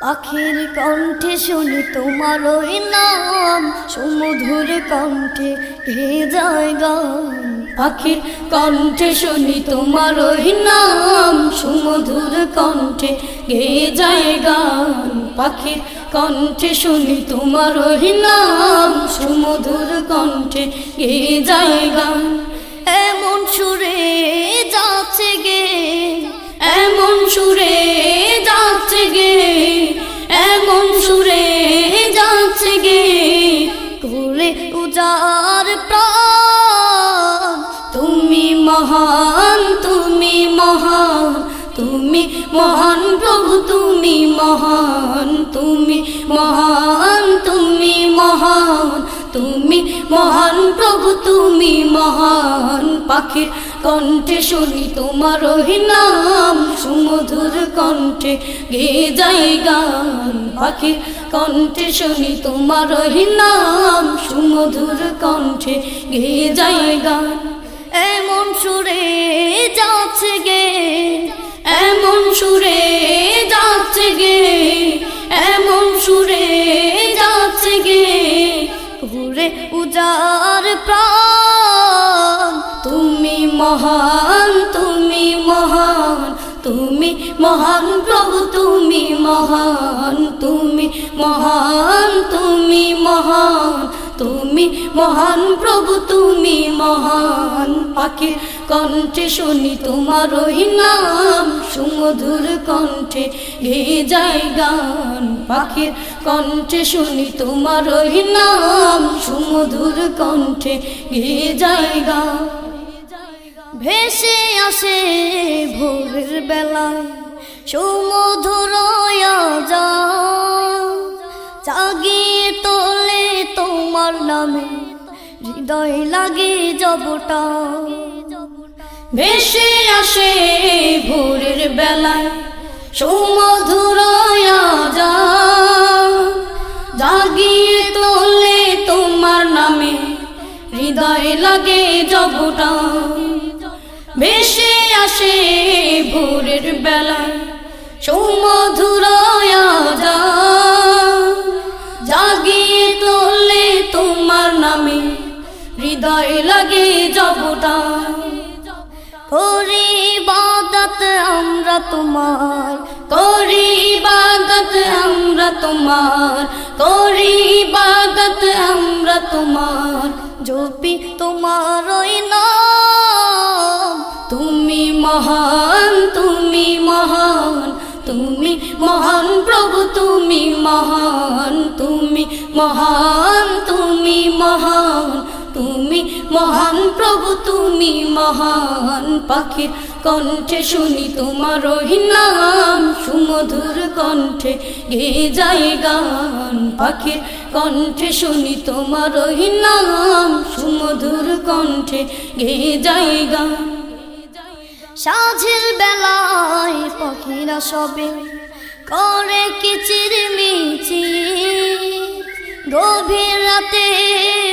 পাখির কণ্ঠে শুনি তোমার ওই নাম, সমুধুর কণ্ঠে হে যায় গান? পাখির কণ্ঠে শুনি তোমার ওই নাম, সুমধুর কণ্ঠে গে যায় গান? পাখির কণ্ঠে শুনি তোমার ওই নাম, সুমধুর কণ্ঠে গে যায় গান? এমন সুরে যাচ্ছে গে, এমন সুরে উজার প্রাণ, তুমি মহান তুমি মহান তুমি মহান প্রভু, তুমি মহান তুমি মহান তুমি মহান তুমি মহান প্রভু, তুমি মহান। পাখির কণ্ঠে শুনি তোমার নাম, সুমধুর কণ্ঠে গে যাই গান। পাখির কণ্ঠে শুনি তোমার নাম সুমধুর কণ্ঠে গে যাই গান। এমন সুরে যাচ্ছে গে, এমন সুরে যাচ্ছে গে, এমন সুরে যাচ্ছে গে। ঘুরে উজার প্রাণ, তুমি মহান তুমি মহান তুমি মহান প্রভু, তুমি মহান তুমি মহান তুমি মহান। তুমি মহান প্রভু, তুমি মহান পাখির কণ্ঠে শুনি তোমার নাম। সুমধুর কণ্ঠে গে যায় গান, পাখির কণ্ঠে শুনি তোমার নাম। সুমধুর কণ্ঠে গে যায় গান, ভেসে আসে ভোরের বেলায়। সুমধুর নামে হৃদয় লাগে জবটা ভেসে আসে ভোরের বেলায় সুমধুর জাগিয়ে তোলে তোমার নামে হৃদয় লাগে জবটা ভেসে আসে ভোরের বেলায় সুমধুর নামে হৃদয় লাগে জবটা করি বাদত আমরা তোমার, করি বাদত আমরা তোমার, করি বাদত আমরা তোমার। জপি তোমার তুমি মহান তুমি মহান। তুমি মহান প্রভু, তুমি মহান তুমি মহান তুমি মহান তুমি মহান প্রভু, তুমি মহান। পাখির কণ্ঠে শুনি তোমার নাম, সুমধুর কণ্ঠে গে যায় গান। পাখির কণ্ঠে শুনি তোমার নাম, সুমধুর কণ্ঠে গে যায় গান। সাঝের বেলায় পাখিরা সবে করে কিচির মিচি গভীর রাতে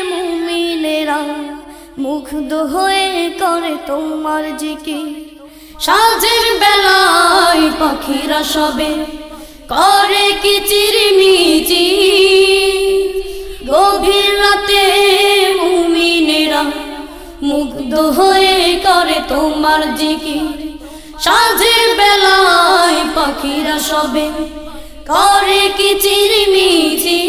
মুমিনেরা মুগ্ধ হয়ে করে তোমার জিকি সাঝের বেলায় পাখিরা সবে করে কিচির মিচি গভীর রাতে তোমার জিকি সাঁঝের বেলায় পাখিরা সবে করে কি চিরমিচি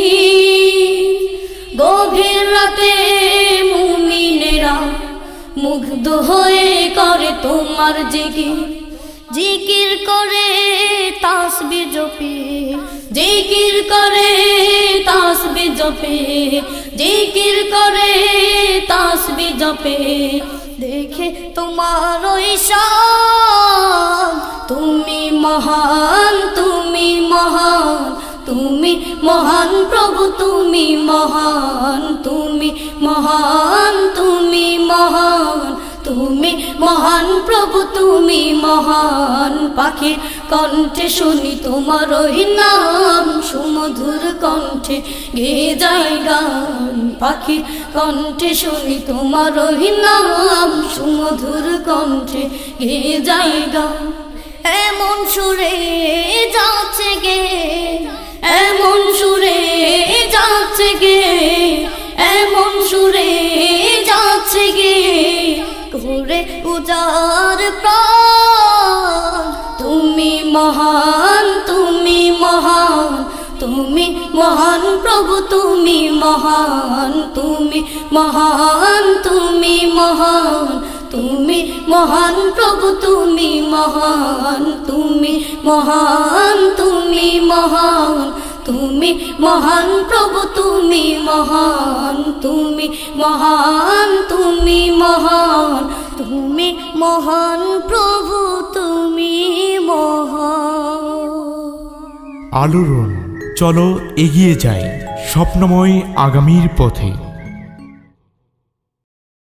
গভীর রাতে মুমিনেরা মুগ্ধ হয়ে করে তোমার জিকি জিকির করে তাসবি জপি জিকির করে তাসবি জপে জিকির করে তাসবি জপে। দেখে তোমার তুমি মহান তুমি মহান তুমি মহান প্রভু, তুমি মহান তুমি মহান তুমি মহান তুমি মহান প্রভু, তুমি মহান। পাখির কণ্ঠে শুনি তোমার নাম কণ্ঠে গে যায় গান পাখির কণ্ঠে শুনি তোমার অভিনাম সুমধুর কণ্ঠে গে যায় গান এমন সুরে যাচ্ছে গে, এমন সুরে যাচ্ছে গে, এমন সুরে যাচ্ছে গে। ঘুরে উজার প্রাণ, তুমি মহা মহান প্রভু, তুমি মহান তুমি মহান তুমি মহান তুমি মহান প্রভু, তুমি মহান তুমি মহান তুমি মহান তুমি মহান প্রভু, তুমি মহান তুমি মহান তুমি মহান তুমি মহান প্রভু, তুমি মহান। আলোড়ন। চলো এগিয়ে যাই স্বপ্নময় আগামীর পথে।